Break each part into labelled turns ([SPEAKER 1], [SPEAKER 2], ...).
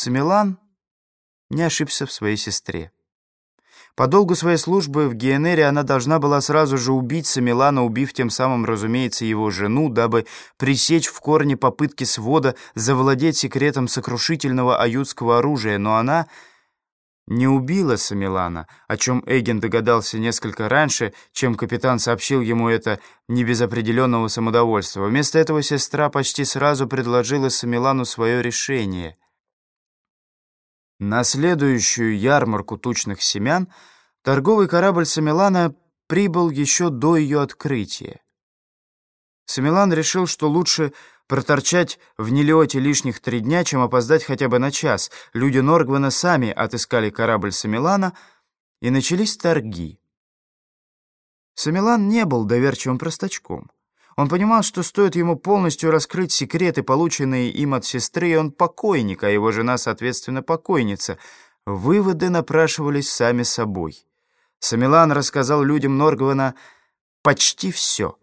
[SPEAKER 1] Самилан не ошибся в своей сестре. По долгу своей службы в Гиенере она должна была сразу же убить Самилана, убив тем самым, разумеется, его жену, дабы пресечь в корне попытки свода завладеть секретом сокрушительного аютского оружия, но она не убила Самилана, о чем Эгин догадался несколько раньше, чем капитан сообщил ему это не без определенного самодовольства. Вместо этого сестра почти сразу предложила Самилану свое решение. На следующую ярмарку тучных семян торговый корабль Самилана прибыл еще до ее открытия. Самилан решил, что лучше Проторчать в Нелиоте лишних три дня, чем опоздать хотя бы на час. Люди Норгвана сами отыскали корабль Самилана, и начались торги. Самилан не был доверчивым простачком. Он понимал, что стоит ему полностью раскрыть секреты, полученные им от сестры, и он покойник, а его жена, соответственно, покойница. Выводы напрашивались сами собой. Самилан рассказал людям Норгвана почти все.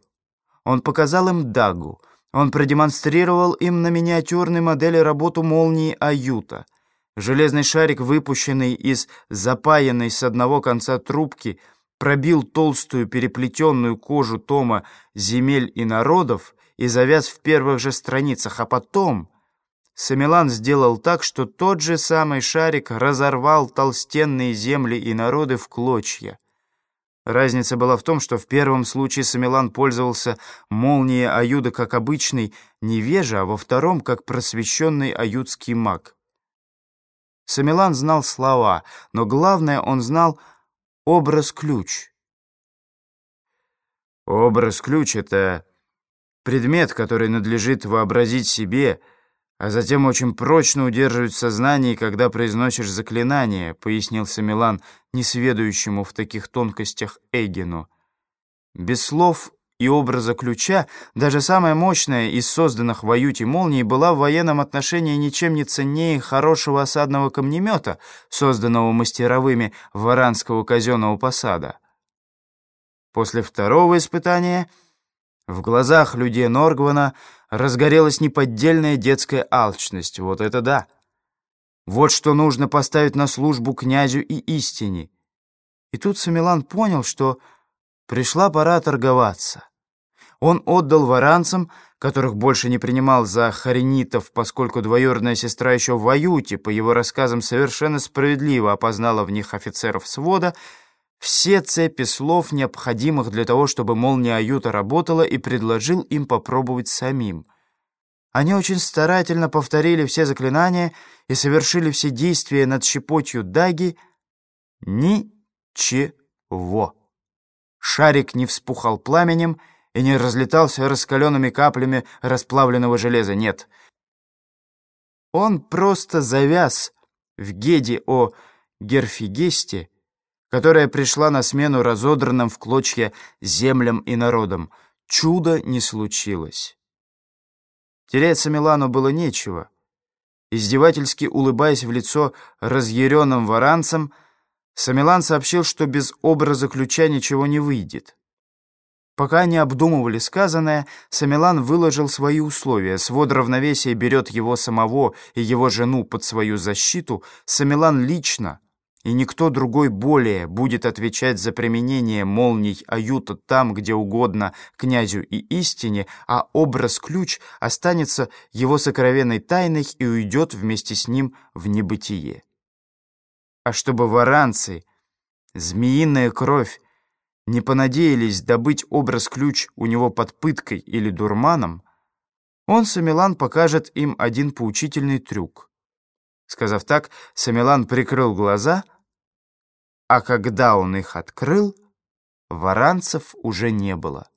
[SPEAKER 1] Он показал им Дагу — он продемонстрировал им на миниатюрной модели работу молнии Аюта. Железный шарик, выпущенный из запаянной с одного конца трубки, пробил толстую переплетенную кожу тома «Земель и народов» и завяз в первых же страницах, а потом... Самилан сделал так, что тот же самый шарик разорвал толстенные земли и народы в клочья. Разница была в том, что в первом случае Самилан пользовался молнией Аюда как обычный невежа, а во втором — как просвещенный аютский маг. Самилан знал слова, но главное, он знал образ-ключ. Образ-ключ — это предмет, который надлежит вообразить себе — а затем очень прочно удерживать в сознании, когда произносишь заклинание», — пояснился Милан несведущему в таких тонкостях Эгину. Без слов и образа ключа даже самая мощная из созданных в Аюте молний была в военном отношении ничем не ценнее хорошего осадного камнемета, созданного мастеровыми Варанского казенного посада. После второго испытания в глазах людей Норгвана разгорелась неподдельная детская алчность. Вот это да! Вот что нужно поставить на службу князю и истине. И тут Самилан понял, что пришла пора торговаться. Он отдал варанцам, которых больше не принимал за харинитов, поскольку двоюродная сестра еще в Аюте, по его рассказам, совершенно справедливо опознала в них офицеров свода, все цепи слов, необходимых для того, чтобы молния Аюта работала, и предложил им попробовать самим. Они очень старательно повторили все заклинания и совершили все действия над щепотью даги. Ничего. Шарик не вспухал пламенем и не разлетался раскаленными каплями расплавленного железа. Нет. Он просто завяз в геде о Герфигесте, которая пришла на смену разодранным в клочья землям и народам. Чудо не случилось. Теряться Милану было нечего. Издевательски улыбаясь в лицо разъяренным варанцам, Самилан сообщил, что без образа ключа ничего не выйдет. Пока они обдумывали сказанное, Самилан выложил свои условия. Свод равновесия берет его самого и его жену под свою защиту. Самилан лично и никто другой более будет отвечать за применение молний Аюта там, где угодно князю и истине, а образ-ключ останется его сокровенной тайной и уйдет вместе с ним в небытие. А чтобы варанцы, змеиная кровь, не понадеялись добыть образ-ключ у него под пыткой или дурманом, он, Самилан, покажет им один поучительный трюк. Сказав так, Самилан прикрыл глаза — а когда он их открыл, варанцев уже не было.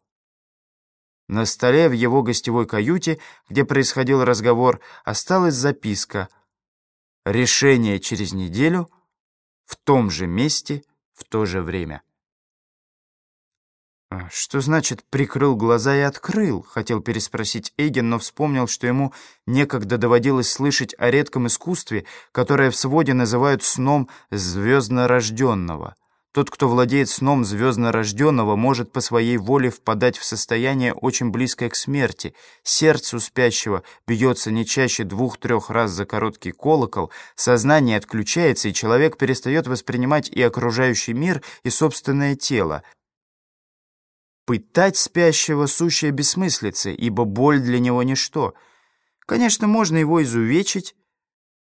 [SPEAKER 1] На столе в его гостевой каюте, где происходил разговор, осталась записка «Решение через неделю, в том же месте, в то же время». А «Что значит «прикрыл глаза и открыл»?» — хотел переспросить Эйген, но вспомнил, что ему некогда доводилось слышать о редком искусстве, которое в своде называют сном звезднорожденного. Тот, кто владеет сном звездно-рожденного, может по своей воле впадать в состояние, очень близкое к смерти. Сердце у спящего бьется не чаще двух-трех раз за короткий колокол, сознание отключается, и человек перестает воспринимать и окружающий мир, и собственное тело. Пытать спящего — сущая бессмыслица, ибо боль для него — ничто. Конечно, можно его изувечить,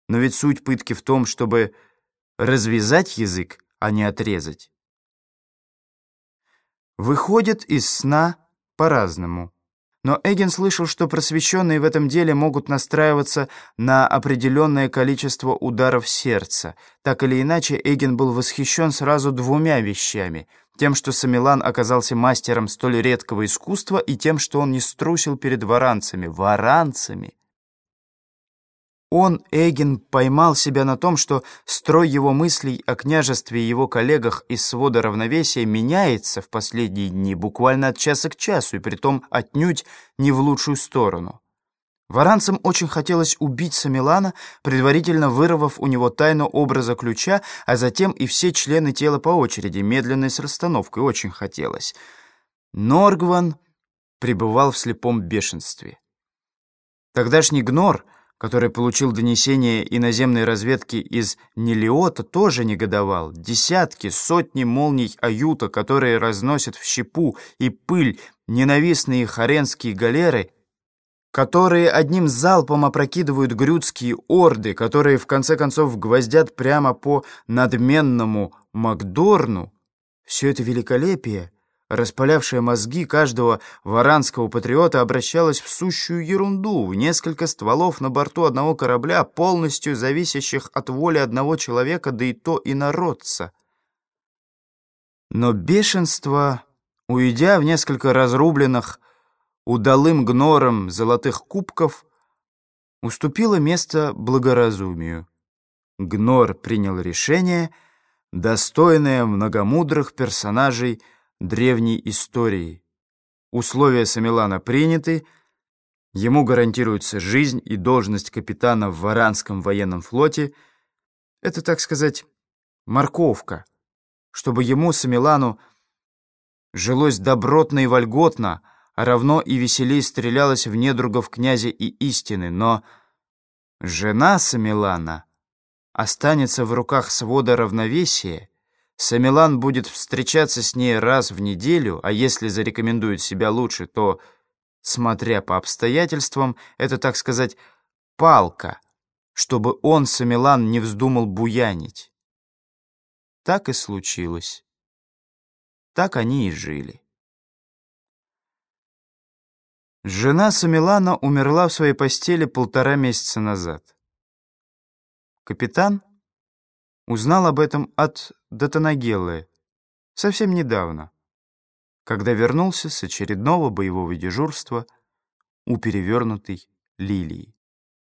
[SPEAKER 1] но ведь суть пытки в том, чтобы развязать язык, а не отрезать. Выходит из сна по-разному. Но Эгин слышал, что просвещенные в этом деле могут настраиваться на определенное количество ударов сердца. Так или иначе, Эгин был восхищен сразу двумя вещами. Тем, что Самилан оказался мастером столь редкого искусства, и тем, что он не струсил перед варанцами. Варанцами! Он, Эгин, поймал себя на том, что строй его мыслей о княжестве и его коллегах из свода равновесия меняется в последние дни буквально от часа к часу, и притом отнюдь не в лучшую сторону. Варанцам очень хотелось убить Самилана, предварительно вырвав у него тайну образа ключа, а затем и все члены тела по очереди, медленно и с расстановкой, очень хотелось. Норгван пребывал в слепом бешенстве. Тогдашний Гнор — который получил донесение иноземной разведки из Нелиота, тоже негодовал. Десятки, сотни молний Аюта, которые разносят в щепу и пыль ненавистные харенские галеры, которые одним залпом опрокидывают грюдские орды, которые в конце концов гвоздят прямо по надменному Макдорну, все это великолепие распалявшая мозги каждого варанского патриота, обращалась в сущую ерунду, несколько стволов на борту одного корабля, полностью зависящих от воли одного человека, да и то инородца. Но бешенство, уйдя в несколько разрубленных удалым гнором золотых кубков, уступило место благоразумию. Гнор принял решение, достойное многомудрых персонажей — древней истории. Условия Самилана приняты, ему гарантируется жизнь и должность капитана в Варанском военном флоте. Это, так сказать, морковка, чтобы ему, Самилану, жилось добротно и вольготно, а равно и веселей стрелялось в недругов князя и истины, но жена Самилана останется в руках свода равновесия, Самилан будет встречаться с ней раз в неделю, а если зарекомендует себя лучше, то, смотря по обстоятельствам, это, так сказать, палка, чтобы он, Самилан, не вздумал буянить. Так и случилось. Так они и жили. Жена Самилана умерла в своей постели полтора месяца назад. Капитан узнал об этом от Датанагеллы совсем недавно, когда вернулся с очередного боевого дежурства у перевернутой лилии.